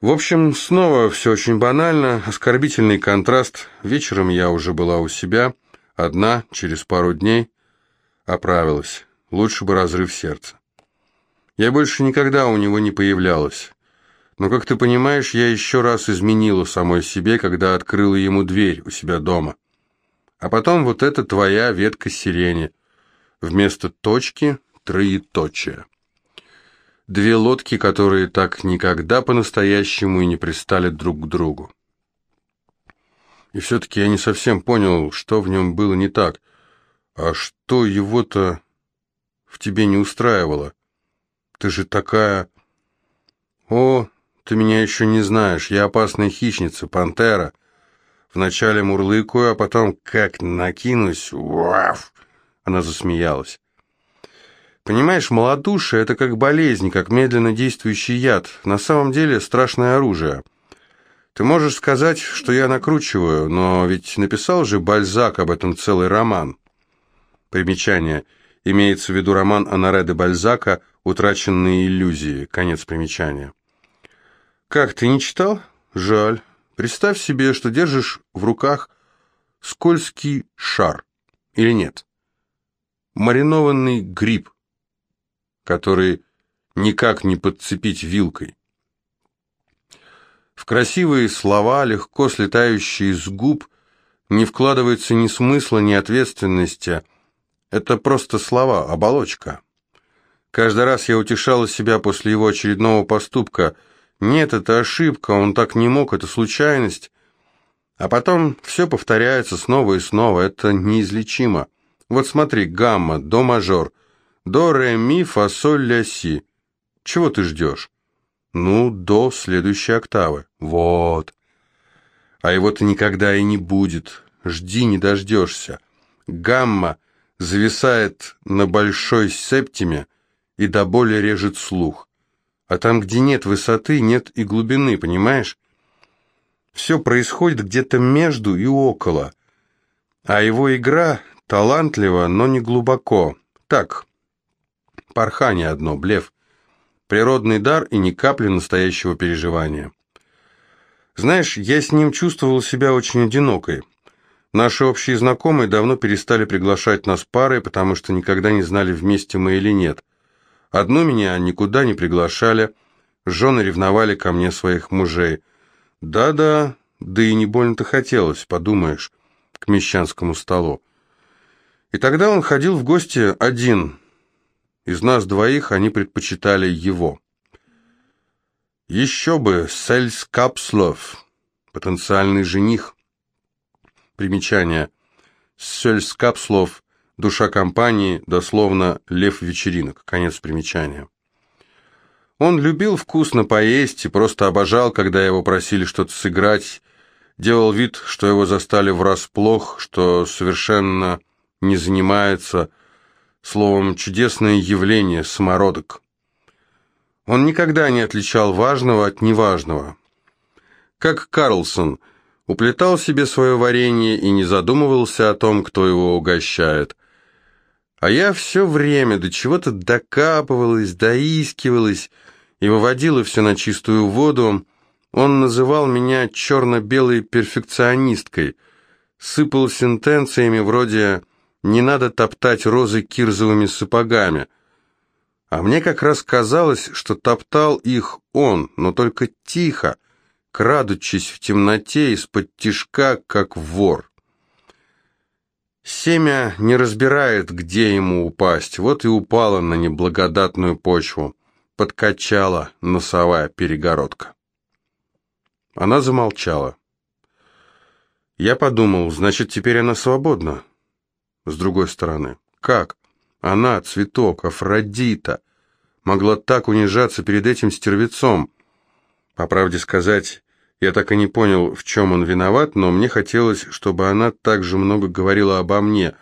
В общем, снова все очень банально, оскорбительный контраст. Вечером я уже была у себя, одна, через пару дней. Оправилась. Лучше бы разрыв сердца. Я больше никогда у него не появлялась. Но, как ты понимаешь, я еще раз изменила самой себе, когда открыла ему дверь у себя дома. А потом вот эта твоя ветка сирени. Вместо точки — троеточие. Две лодки, которые так никогда по-настоящему и не пристали друг к другу. И все-таки я не совсем понял, что в нем было не так. А что его-то в тебе не устраивало? Ты же такая... О, ты меня еще не знаешь, я опасная хищница, пантера. Вначале мурлыкаю, а потом как накинусь... Уаф! Она засмеялась. Понимаешь, малодушие – это как болезнь, как медленно действующий яд. На самом деле страшное оружие. Ты можешь сказать, что я накручиваю, но ведь написал же Бальзак об этом целый роман. Примечание. Имеется в виду роман Анаре де Бальзака «Утраченные иллюзии». Конец примечания. Как, ты не читал? Жаль. Представь себе, что держишь в руках скользкий шар. Или нет? Маринованный гриб – который никак не подцепить вилкой. В красивые слова, легко слетающие с губ, не вкладывается ни смысла, ни ответственности. Это просто слова, оболочка. Каждый раз я утешала себя после его очередного поступка. Нет, это ошибка, он так не мог, это случайность. А потом все повторяется снова и снова, это неизлечимо. Вот смотри, гамма, до мажор – до, ре, ми, фа, соль, ля, си. Чего ты ждешь? Ну, до следующей октавы. Вот. А его-то никогда и не будет. Жди, не дождешься. Гамма зависает на большой септиме и до боли режет слух. А там, где нет высоты, нет и глубины, понимаешь? Все происходит где-то между и около. А его игра талантлива, но не глубоко. Так, Порхание одно, блеф. Природный дар и ни капли настоящего переживания. Знаешь, я с ним чувствовал себя очень одинокой. Наши общие знакомые давно перестали приглашать нас парой, потому что никогда не знали, вместе мы или нет. Одну меня никуда не приглашали, жены ревновали ко мне своих мужей. Да-да, да и не больно-то хотелось, подумаешь, к мещанскому столу. И тогда он ходил в гости один, из нас двоих они предпочитали его. Еще бы, Сельс Капслов, потенциальный жених. Примечание. Сельс Капслов, душа компании, дословно «лев вечеринок». Конец примечания. Он любил вкусно поесть и просто обожал, когда его просили что-то сыграть, делал вид, что его застали врасплох, что совершенно не занимается, Словом, чудесное явление, самородок. Он никогда не отличал важного от неважного. Как Карлсон, уплетал себе свое варенье и не задумывался о том, кто его угощает. А я все время до чего-то докапывалась, доискивалась и выводила все на чистую воду. Он называл меня черно-белой перфекционисткой, сыпал сентенциями вроде не надо топтать розы кирзовыми сапогами. А мне как раз казалось, что топтал их он, но только тихо, крадучись в темноте из-под тишка, как вор. Семя не разбирает, где ему упасть, вот и упала на неблагодатную почву, подкачала носовая перегородка. Она замолчала. Я подумал, значит, теперь она свободна с другой стороны. Как? Она, цветок, Афродита, могла так унижаться перед этим стервецом. По правде сказать, я так и не понял, в чем он виноват, но мне хотелось, чтобы она так же много говорила обо мне,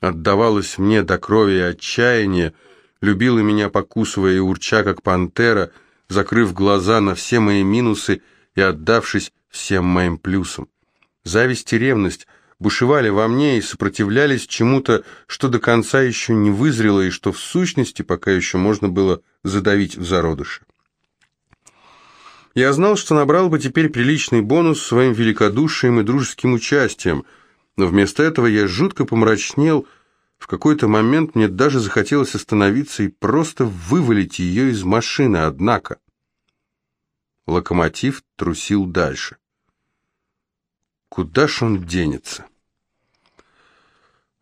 отдавалась мне до крови и отчаяния, любила меня, покусывая и урча, как пантера, закрыв глаза на все мои минусы и отдавшись всем моим плюсам. Зависть и ревность — бушевали во мне и сопротивлялись чему-то, что до конца еще не вызрело и что в сущности пока еще можно было задавить в зародыше. Я знал, что набрал бы теперь приличный бонус своим великодушием и дружеским участием, но вместо этого я жутко помрачнел. В какой-то момент мне даже захотелось остановиться и просто вывалить ее из машины, однако... Локомотив трусил дальше. Куда ж он денется?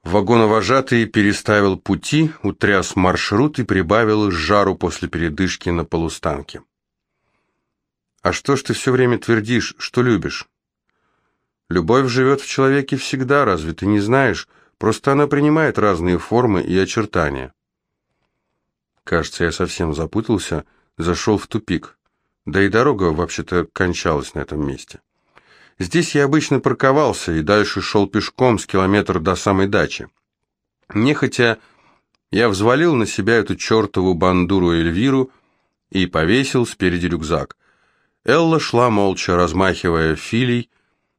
Вагоновожатый переставил пути, утряс маршрут и прибавил жару после передышки на полустанке. «А что ж ты все время твердишь, что любишь?» «Любовь живет в человеке всегда, разве ты не знаешь? Просто она принимает разные формы и очертания». Кажется, я совсем запутался, зашел в тупик. Да и дорога вообще-то кончалась на этом месте. Здесь я обычно парковался и дальше шел пешком с километра до самой дачи. Нехотя я взвалил на себя эту чертову бандуру Эльвиру и повесил спереди рюкзак. Элла шла молча, размахивая филей,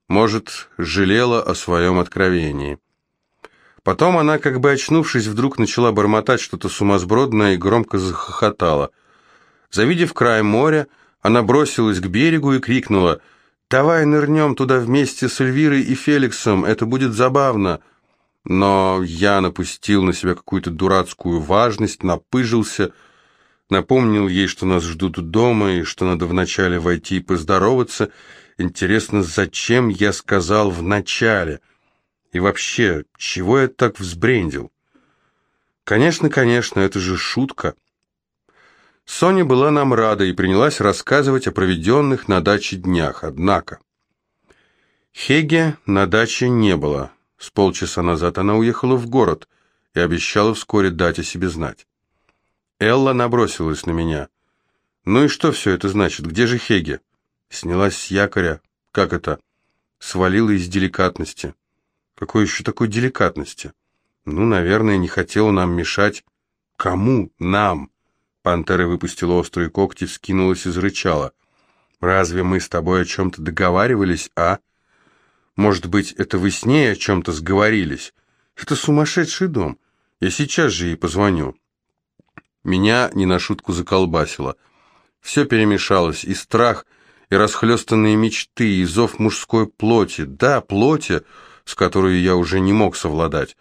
может, жалела о своем откровении. Потом она, как бы очнувшись, вдруг начала бормотать что-то сумасбродное и громко захохотала. Завидев край моря, она бросилась к берегу и крикнула «Давай нырнем туда вместе с Эльвирой и Феликсом, это будет забавно!» Но я напустил на себя какую-то дурацкую важность, напыжился, напомнил ей, что нас ждут дома и что надо вначале войти и поздороваться. Интересно, зачем я сказал «вначале»? И вообще, чего я так взбрендил? Конечно, конечно, это же шутка. Соня была нам рада и принялась рассказывать о проведенных на даче днях, однако... Хеге на даче не было. С полчаса назад она уехала в город и обещала вскоре дать о себе знать. Элла набросилась на меня. «Ну и что все это значит? Где же Хеге?» Снялась с якоря. «Как это?» Свалила из деликатности. «Какой еще такой деликатности?» «Ну, наверное, не хотела нам мешать». «Кому? Нам?» Пантера выпустила острые когти, вскинулась и зарычала. «Разве мы с тобой о чем-то договаривались, а? Может быть, это вы с ней о чем-то сговорились? Это сумасшедший дом. Я сейчас же ей позвоню». Меня не на шутку заколбасило. Все перемешалось, и страх, и расхлестанные мечты, и зов мужской плоти. Да, плоти, с которой я уже не мог совладать.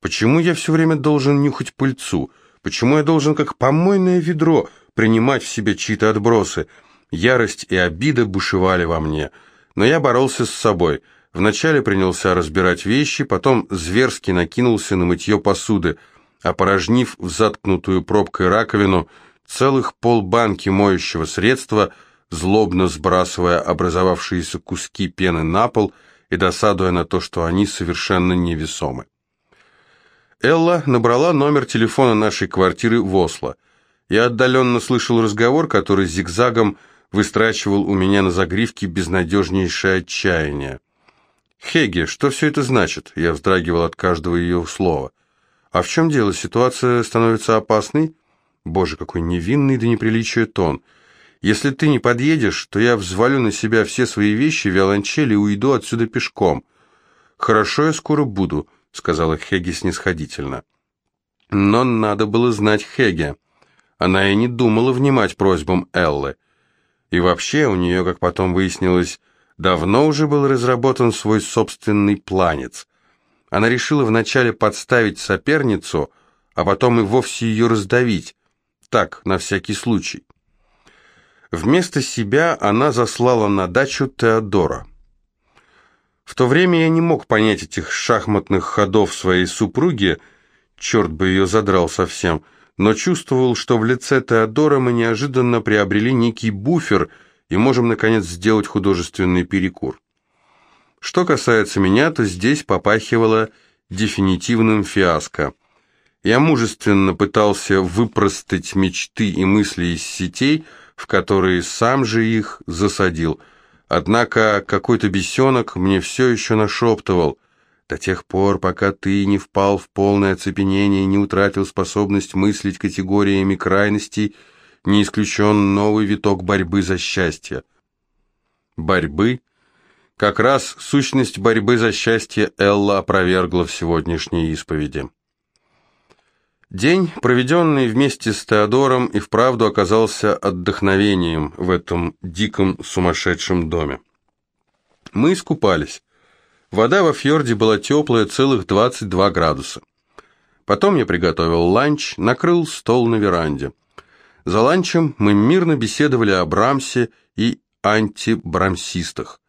Почему я все время должен нюхать пыльцу?» Почему я должен, как помойное ведро, принимать в себе чьи-то отбросы? Ярость и обида бушевали во мне. Но я боролся с собой. Вначале принялся разбирать вещи, потом зверски накинулся на мытье посуды, опорожнив в заткнутую пробкой раковину целых полбанки моющего средства, злобно сбрасывая образовавшиеся куски пены на пол и досадуя на то, что они совершенно невесомы. Элла набрала номер телефона нашей квартиры в Осло. Я отдаленно слышал разговор, который зигзагом выстрачивал у меня на загривке безнадежнейшее отчаяние. «Хеге, что все это значит?» Я вздрагивал от каждого ее слова. «А в чем дело? Ситуация становится опасной?» «Боже, какой невинный до неприличия тон!» «Если ты не подъедешь, то я взвалю на себя все свои вещи, виолончели и уйду отсюда пешком. Хорошо, я скоро буду». — сказала Хеге снисходительно. Но надо было знать Хеге. Она и не думала внимать просьбам Эллы. И вообще у нее, как потом выяснилось, давно уже был разработан свой собственный планец. Она решила вначале подставить соперницу, а потом и вовсе ее раздавить. Так, на всякий случай. Вместо себя она заслала на дачу Теодора. В то время я не мог понять этих шахматных ходов своей супруги, черт бы ее задрал совсем, но чувствовал, что в лице Теодора мы неожиданно приобрели некий буфер и можем, наконец, сделать художественный перекур. Что касается меня, то здесь попахивало дефинитивным фиаско. Я мужественно пытался выпростать мечты и мысли из сетей, в которые сам же их засадил – Однако какой-то бесенок мне все еще нашептывал, до тех пор, пока ты не впал в полное оцепенение не утратил способность мыслить категориями крайностей, не исключен новый виток борьбы за счастье. Борьбы? Как раз сущность борьбы за счастье Элла опровергла в сегодняшней исповеди. День, проведенный вместе с Теодором, и вправду оказался отдохновением в этом диком сумасшедшем доме. Мы искупались. Вода во фьорде была теплая, целых 22 градуса. Потом я приготовил ланч, накрыл стол на веранде. За ланчем мы мирно беседовали о Брамсе и антибрамсистах.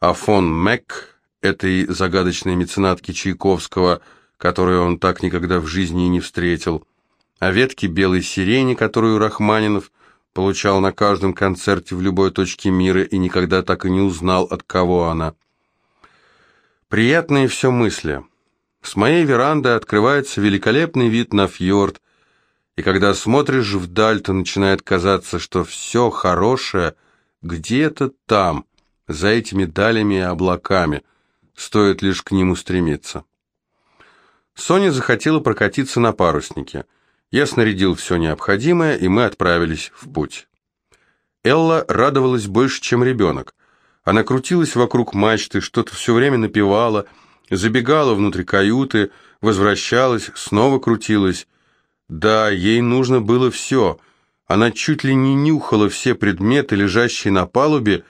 А фон Мэг, этой загадочной меценатке Чайковского – которую он так никогда в жизни и не встретил, о ветке белой сирени, которую Рахманинов получал на каждом концерте в любой точке мира и никогда так и не узнал, от кого она. Приятные все мысли. С моей веранды открывается великолепный вид на фьорд, и когда смотришь вдаль, то начинает казаться, что все хорошее где-то там, за этими далями и облаками, стоит лишь к нему стремиться. Соня захотела прокатиться на паруснике. Я снарядил все необходимое, и мы отправились в путь. Элла радовалась больше, чем ребенок. Она крутилась вокруг мачты, что-то все время напевала, забегала внутрь каюты, возвращалась, снова крутилась. Да, ей нужно было все. Она чуть ли не нюхала все предметы, лежащие на палубе,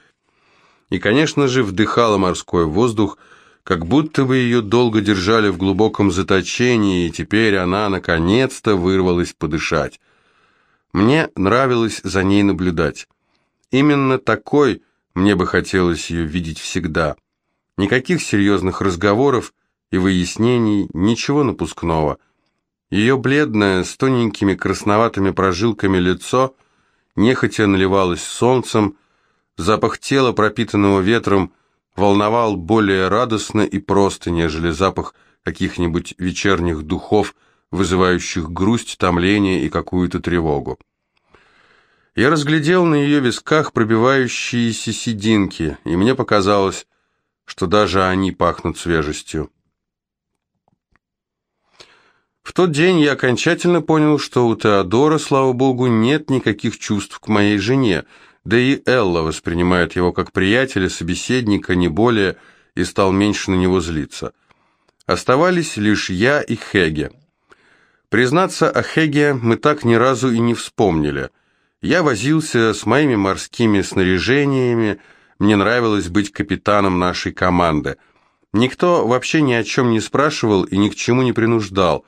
и, конечно же, вдыхала морской воздух, как будто бы ее долго держали в глубоком заточении, и теперь она наконец-то вырвалась подышать. Мне нравилось за ней наблюдать. Именно такой мне бы хотелось ее видеть всегда. Никаких серьезных разговоров и выяснений, ничего напускного. Ее бледное, с тоненькими красноватыми прожилками лицо нехотя наливалось солнцем, запах тела, пропитанного ветром, волновал более радостно и просто, нежели запах каких-нибудь вечерних духов, вызывающих грусть, томление и какую-то тревогу. Я разглядел на ее висках пробивающиеся сединки, и мне показалось, что даже они пахнут свежестью. В тот день я окончательно понял, что у Теодора, слава богу, нет никаких чувств к моей жене, да и Элла воспринимает его как приятеля, собеседника, не более, и стал меньше на него злиться. Оставались лишь я и Хеге. Признаться, о Хеге мы так ни разу и не вспомнили. Я возился с моими морскими снаряжениями, мне нравилось быть капитаном нашей команды. Никто вообще ни о чем не спрашивал и ни к чему не принуждал.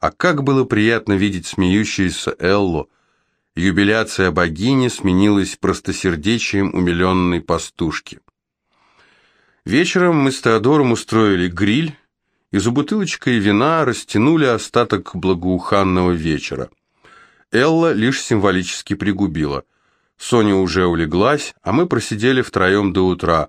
А как было приятно видеть смеющуюся Эллу, юбиляция богини сменилась простосердечием умиленной пастушки. Вечером мы с Теодором устроили гриль, и за бутылочкой вина растянули остаток благоуханного вечера. Элла лишь символически пригубила. Соня уже улеглась, а мы просидели втроем до утра.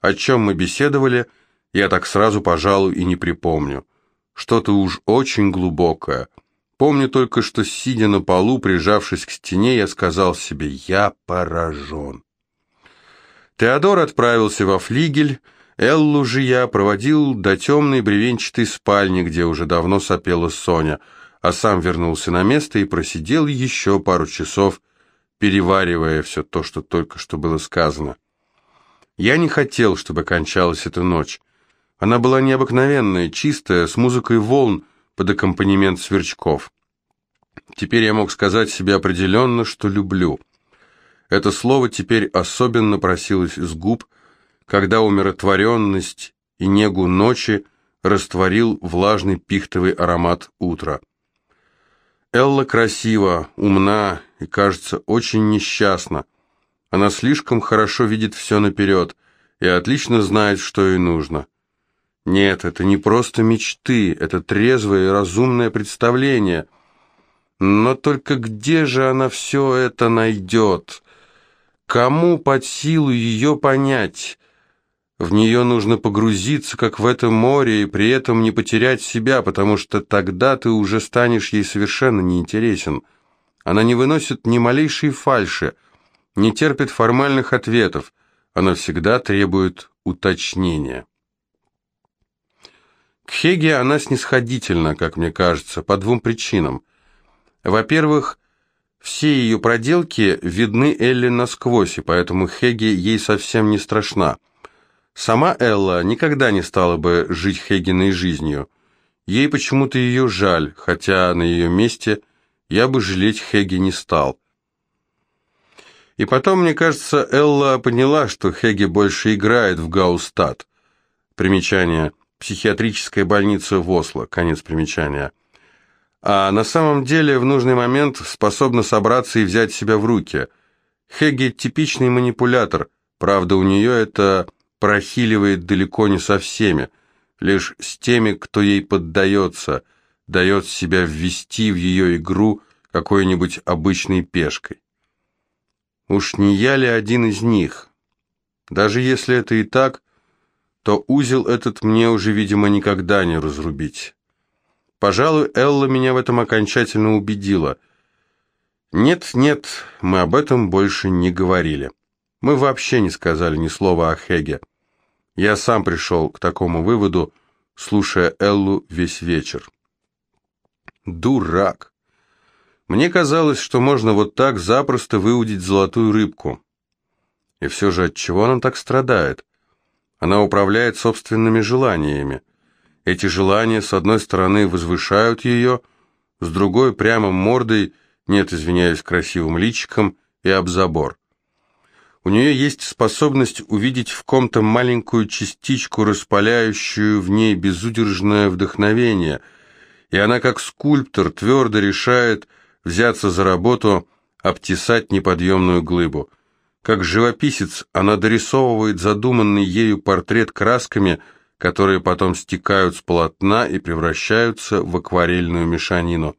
О чем мы беседовали, я так сразу, пожалуй, и не припомню. Что-то уж очень глубокое – Помню только, что, сидя на полу, прижавшись к стене, я сказал себе «Я поражен». Теодор отправился во флигель, Эллу же я проводил до темной бревенчатой спальни, где уже давно сопела Соня, а сам вернулся на место и просидел еще пару часов, переваривая все то, что только что было сказано. Я не хотел, чтобы кончалась эта ночь. Она была необыкновенная, чистая, с музыкой волн, под аккомпанемент сверчков. Теперь я мог сказать себе определенно, что люблю. Это слово теперь особенно просилось из губ, когда умиротворенность и негу ночи растворил влажный пихтовый аромат утра. Элла красива, умна и, кажется, очень несчастна. Она слишком хорошо видит все наперед и отлично знает, что ей нужно. Нет, это не просто мечты, это трезвое и разумное представление. Но только где же она все это найдет? Кому под силу ее понять? В нее нужно погрузиться, как в это море, и при этом не потерять себя, потому что тогда ты уже станешь ей совершенно неинтересен. Она не выносит ни малейшей фальши, не терпит формальных ответов, она всегда требует уточнения. К Хеге она снисходительна, как мне кажется, по двум причинам. Во-первых, все ее проделки видны Элле насквозь, и поэтому Хеге ей совсем не страшна. Сама Элла никогда не стала бы жить Хегиной жизнью. Ей почему-то ее жаль, хотя на ее месте я бы жалеть Хеги не стал. И потом, мне кажется, Элла поняла, что Хеги больше играет в Гаустад. Примечание. Психиатрическая больница Осло. Конец примечания. А на самом деле в нужный момент способна собраться и взять себя в руки. Хеги типичный манипулятор, правда у нее это прохиливает далеко не со всеми, лишь с теми, кто ей поддается, дает себя ввести в ее игру какой-нибудь обычной пешкой. Уж не я ли один из них? Даже если это и так, то узел этот мне уже, видимо, никогда не разрубить. Пожалуй, Элла меня в этом окончательно убедила. Нет, нет, мы об этом больше не говорили. Мы вообще не сказали ни слова о Хеге. Я сам пришел к такому выводу, слушая Эллу весь вечер. Дурак. Мне казалось, что можно вот так запросто выудить золотую рыбку. И все же от чего она так страдает? Она управляет собственными желаниями. Эти желания, с одной стороны, возвышают ее, с другой, прямо мордой, нет, извиняюсь, красивым личиком, и об забор. У нее есть способность увидеть в ком-то маленькую частичку, распаляющую в ней безудержное вдохновение, и она, как скульптор, твердо решает взяться за работу, обтесать неподъемную глыбу. Как живописец она дорисовывает задуманный ею портрет красками, которые потом стекают с полотна и превращаются в акварельную мешанину.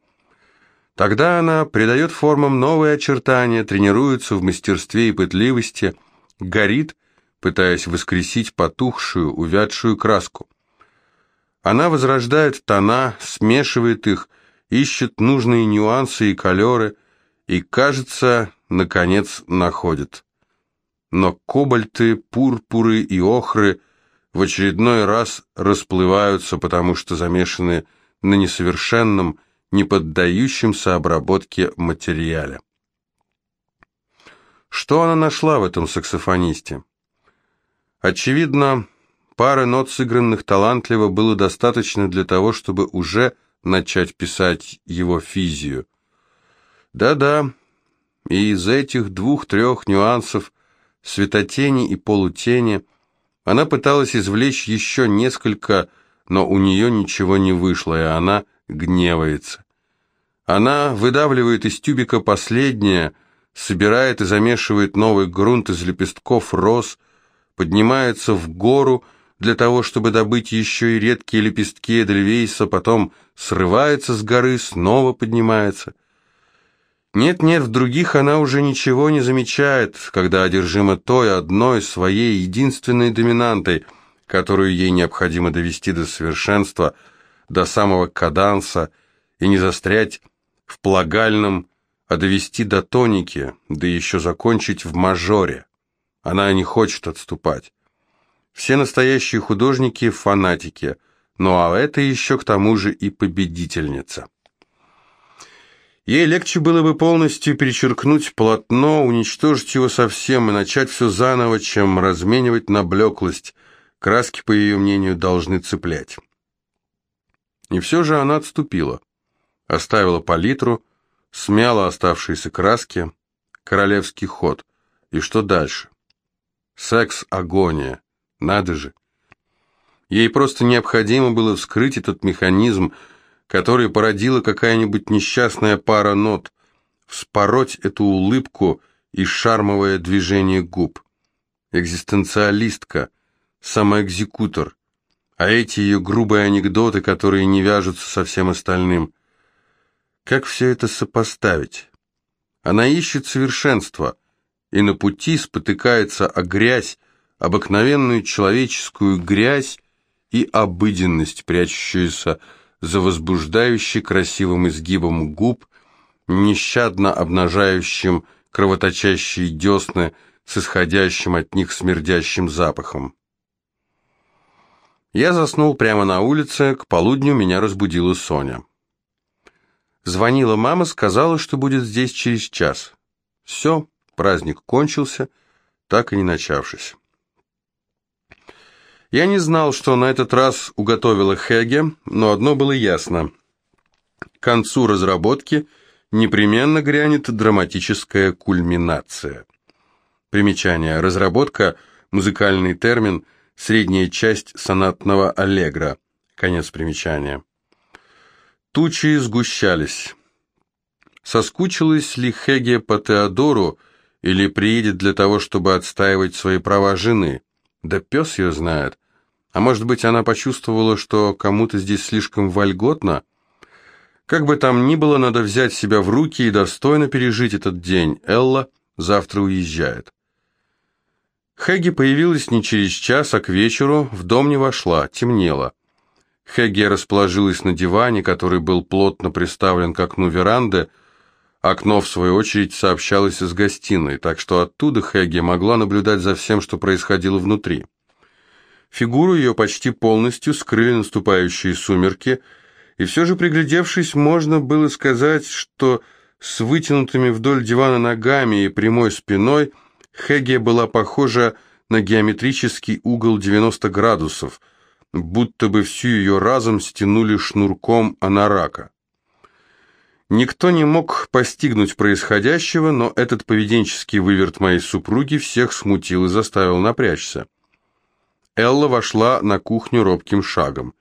Тогда она придает формам новые очертания, тренируется в мастерстве и пытливости, горит, пытаясь воскресить потухшую, увядшую краску. Она возрождает тона, смешивает их, ищет нужные нюансы и колеры, и, кажется, наконец находит. Но кобальты, пурпуры и охры в очередной раз расплываются, потому что замешаны на несовершенном, не поддающемся обработке материале. Что она нашла в этом саксофонисте? Очевидно, пары нот, сыгранных талантливо, было достаточно для того, чтобы уже начать писать его физию. Да-да, и из этих двух-трех нюансов светотени и полутени она пыталась извлечь еще несколько, но у нее ничего не вышло, и она гневается. Она выдавливает из тюбика последнее, собирает и замешивает новый грунт из лепестков роз, поднимается в гору, для того, чтобы добыть еще и редкие лепестки эдельвейса, потом срывается с горы, снова поднимается. Нет-нет, в других она уже ничего не замечает, когда одержима той одной своей единственной доминантой, которую ей необходимо довести до совершенства, до самого каданса, и не застрять в плагальном, а довести до тоники, да еще закончить в мажоре. Она не хочет отступать. Все настоящие художники – фанатики, ну а это еще к тому же и победительница. Ей легче было бы полностью перечеркнуть полотно, уничтожить его совсем и начать все заново, чем разменивать на блеклость. Краски, по ее мнению, должны цеплять. И все же она отступила. Оставила палитру, смяла оставшиеся краски, королевский ход. И что дальше? Секс-агония. Надо же. Ей просто необходимо было вскрыть этот механизм, который породила какая-нибудь несчастная пара нот, вспороть эту улыбку и шармовое движение губ. Экзистенциалистка, самоэкзекутор, а эти ее грубые анекдоты, которые не вяжутся со всем остальным. Как все это сопоставить? Она ищет совершенства, и на пути спотыкается о грязь, обыкновенную человеческую грязь и обыденность, прячущуюся за возбуждающе красивым изгибом губ, нещадно обнажающим кровоточащие десны с исходящим от них смердящим запахом. Я заснул прямо на улице, к полудню меня разбудила Соня. Звонила мама, сказала, что будет здесь через час. Все, праздник кончился, так и не начавшись. Я не знал, что на этот раз уготовила Хеге, но одно было ясно. К концу разработки непременно грянет драматическая кульминация. Примечание. Разработка – музыкальный термин, средняя часть сонатного аллегро. Конец примечания. Тучи сгущались. Соскучилась ли Хеге по Теодору или приедет для того, чтобы отстаивать свои права жены? Да пес ее знает. А может быть, она почувствовала, что кому-то здесь слишком вольготно? Как бы там ни было, надо взять себя в руки и достойно пережить этот день. Элла завтра уезжает. Хэгги появилась не через час, а к вечеру в дом не вошла, темнело. Хэгги расположилась на диване, который был плотно приставлен к окну веранды. Окно, в свою очередь, сообщалось с гостиной, так что оттуда Хэгги могла наблюдать за всем, что происходило внутри. Фигуру ее почти полностью скрыли наступающие сумерки, и все же, приглядевшись, можно было сказать, что с вытянутыми вдоль дивана ногами и прямой спиной Хэгге была похожа на геометрический угол 90 градусов, будто бы всю ее разом стянули шнурком анарака. Никто не мог постигнуть происходящего, но этот поведенческий выверт моей супруги всех смутил и заставил напрячься. Элла вошла на кухню робким шагом.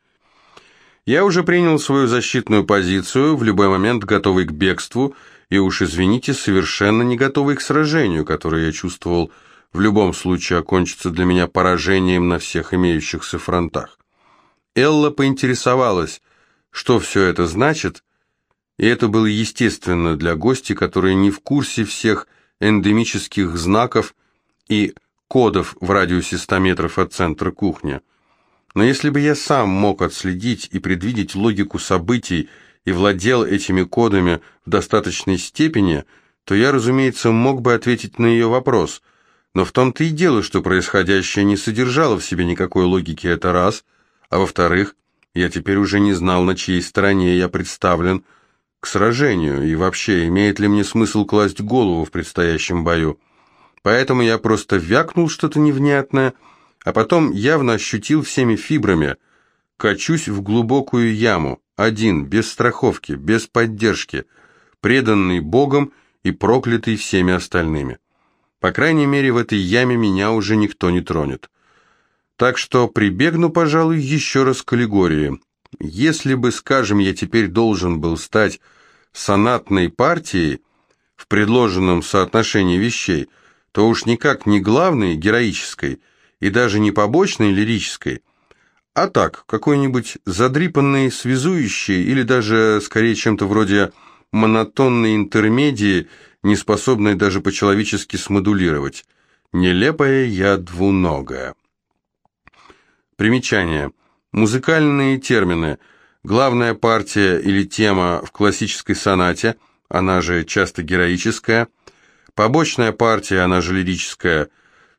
Я уже принял свою защитную позицию, в любой момент готовый к бегству, и уж извините, совершенно не готовый к сражению, которое я чувствовал в любом случае окончится для меня поражением на всех имеющихся фронтах. Элла поинтересовалась, что все это значит, и это было естественно для гостей, которые не в курсе всех эндемических знаков и кодов в радиусе 100 метров от центра кухни. Но если бы я сам мог отследить и предвидеть логику событий и владел этими кодами в достаточной степени, то я, разумеется, мог бы ответить на ее вопрос. Но в том-то и дело, что происходящее не содержало в себе никакой логики, это раз, а во-вторых, я теперь уже не знал, на чьей стороне я представлен к сражению, и вообще, имеет ли мне смысл класть голову в предстоящем бою. Поэтому я просто вякнул что-то невнятное, а потом явно ощутил всеми фибрами. Качусь в глубокую яму, один, без страховки, без поддержки, преданный Богом и проклятый всеми остальными. По крайней мере, в этой яме меня уже никто не тронет. Так что прибегну, пожалуй, еще раз к аллегории. Если бы, скажем, я теперь должен был стать сонатной партией в предложенном соотношении вещей – то уж никак не главной, героической, и даже не побочной, лирической, а так, какой-нибудь задрипанный, связующий, или даже, скорее, чем-то вроде монотонной интермедии, не способной даже по-человечески смодулировать. Нелепая я двуногая. Примечание. Музыкальные термины. Главная партия или тема в классической сонате, она же часто героическая – Побочная партия, она же лирическая,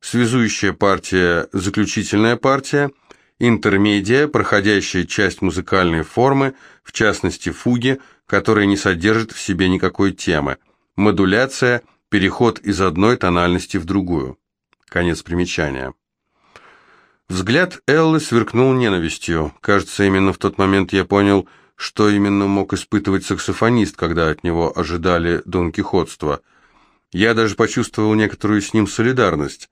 связующая партия, заключительная партия, интермедия, проходящая часть музыкальной формы, в частности фуги, которая не содержит в себе никакой темы, модуляция, переход из одной тональности в другую. Конец примечания. Взгляд Эллы сверкнул ненавистью. Кажется, именно в тот момент я понял, что именно мог испытывать саксофонист, когда от него ожидали донкихотства – я даже почувствовал некоторую с ним солидарность.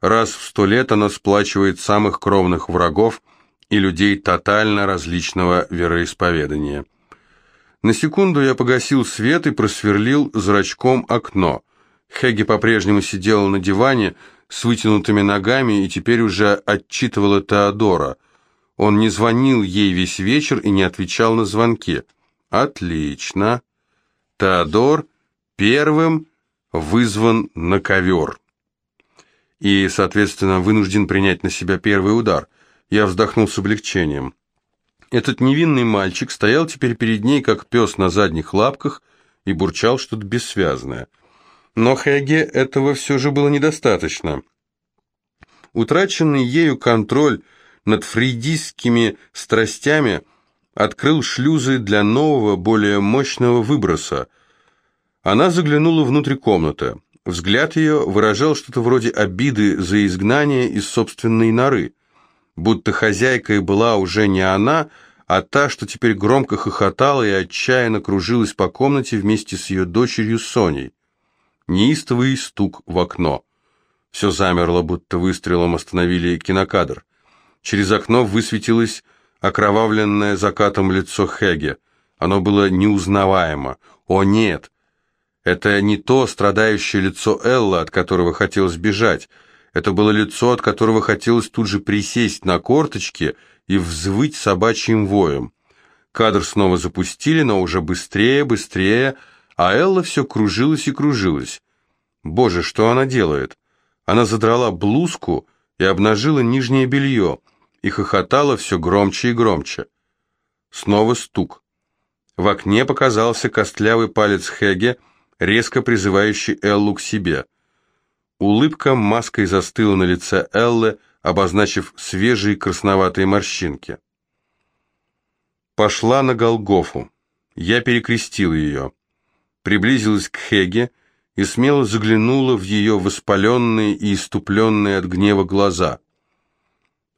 Раз в сто лет она сплачивает самых кровных врагов и людей тотально различного вероисповедания. На секунду я погасил свет и просверлил зрачком окно. Хеги по-прежнему сидела на диване с вытянутыми ногами и теперь уже отчитывала Теодора. Он не звонил ей весь вечер и не отвечал на звонки. Отлично. Теодор первым вызван на ковер и, соответственно, вынужден принять на себя первый удар. Я вздохнул с облегчением. Этот невинный мальчик стоял теперь перед ней, как пес на задних лапках, и бурчал что-то бессвязное. Но Хэге этого все же было недостаточно. Утраченный ею контроль над фрейдистскими страстями открыл шлюзы для нового, более мощного выброса, она заглянула внутрь комнаты. Взгляд ее выражал что-то вроде обиды за изгнание из собственной норы. будто хозяйкой была уже не она, а та, что теперь громко хохотала и отчаянно кружилась по комнате вместе с ее дочерью Соней. Неистовый стук в окно. Все замерло, будто выстрелом остановили кинокадр. Через окно высветилось окровавленное закатом лицо Хеге. Оно было неузнаваемо. О нет! Это не то страдающее лицо Элла, от которого хотелось бежать. Это было лицо, от которого хотелось тут же присесть на корточки и взвыть собачьим воем. Кадр снова запустили, но уже быстрее, быстрее, а Элла все кружилась и кружилась. Боже, что она делает? Она задрала блузку и обнажила нижнее белье, и хохотала все громче и громче. Снова стук. В окне показался костлявый палец Хеге, резко призывающий Эллу к себе. Улыбка маской застыла на лице Эллы, обозначив свежие красноватые морщинки. Пошла на Голгофу. Я перекрестил ее. Приблизилась к Хеге и смело заглянула в ее воспаленные и иступленные от гнева глаза.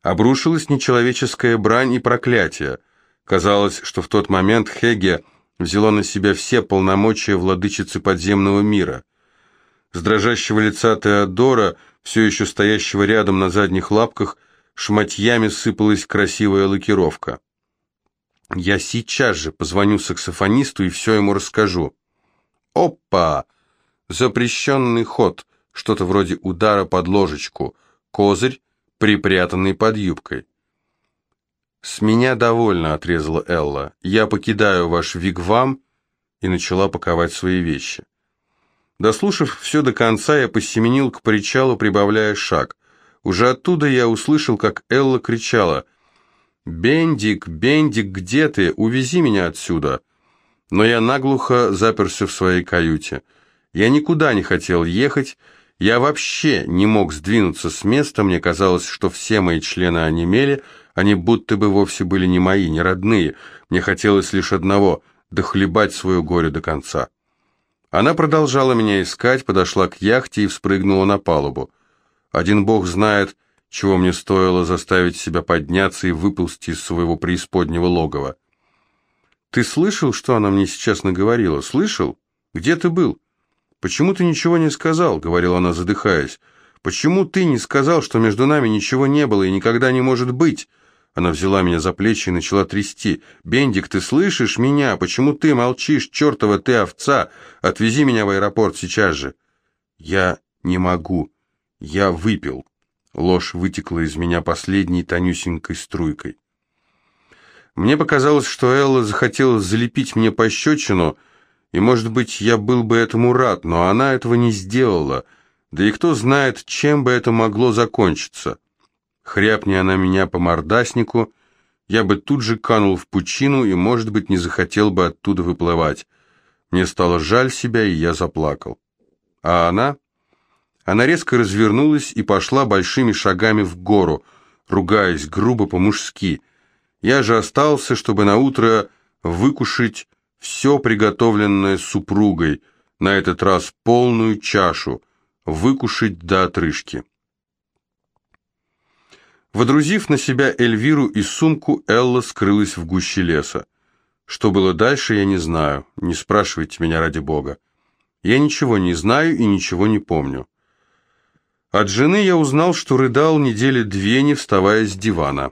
Обрушилась нечеловеческая брань и проклятие. Казалось, что в тот момент Хеге взяла на себя все полномочия владычицы подземного мира. С дрожащего лица Теодора, все еще стоящего рядом на задних лапках, шматьями сыпалась красивая лакировка. «Я сейчас же позвоню саксофонисту и все ему расскажу». «Опа! Запрещенный ход, что-то вроде удара под ложечку, козырь, припрятанный под юбкой». «С меня довольно», — отрезала Элла. «Я покидаю ваш вигвам» и начала паковать свои вещи. Дослушав все до конца, я посеменил к причалу, прибавляя шаг. Уже оттуда я услышал, как Элла кричала «Бендик, Бендик, где ты? Увези меня отсюда!» Но я наглухо заперся в своей каюте. Я никуда не хотел ехать, я вообще не мог сдвинуться с места, мне казалось, что все мои члены онемели, они будто бы вовсе были не мои, не родные. Мне хотелось лишь одного – дохлебать свое горе до конца. Она продолжала меня искать, подошла к яхте и вспрыгнула на палубу. Один бог знает, чего мне стоило заставить себя подняться и выползти из своего преисподнего логова. «Ты слышал, что она мне сейчас наговорила? Слышал? Где ты был? Почему ты ничего не сказал?» — говорила она, задыхаясь. «Почему ты не сказал, что между нами ничего не было и никогда не может быть?» Она взяла меня за плечи и начала трясти. «Бендик, ты слышишь меня? Почему ты молчишь? Чертова ты овца! Отвези меня в аэропорт сейчас же!» «Я не могу. Я выпил». Ложь вытекла из меня последней тонюсенькой струйкой. Мне показалось, что Элла захотела залепить мне пощечину, и, может быть, я был бы этому рад, но она этого не сделала. Да и кто знает, чем бы это могло закончиться. Хряпни она меня по мордаснику, я бы тут же канул в пучину и, может быть, не захотел бы оттуда выплывать. Мне стало жаль себя, и я заплакал. А она? Она резко развернулась и пошла большими шагами в гору, ругаясь грубо по-мужски. Я же остался, чтобы наутро выкушить все приготовленное супругой, на этот раз полную чашу, выкушить до отрыжки. Водрузив на себя Эльвиру и сумку, Элла скрылась в гуще леса. Что было дальше, я не знаю. Не спрашивайте меня ради бога. Я ничего не знаю и ничего не помню. От жены я узнал, что рыдал недели две, не вставая с дивана.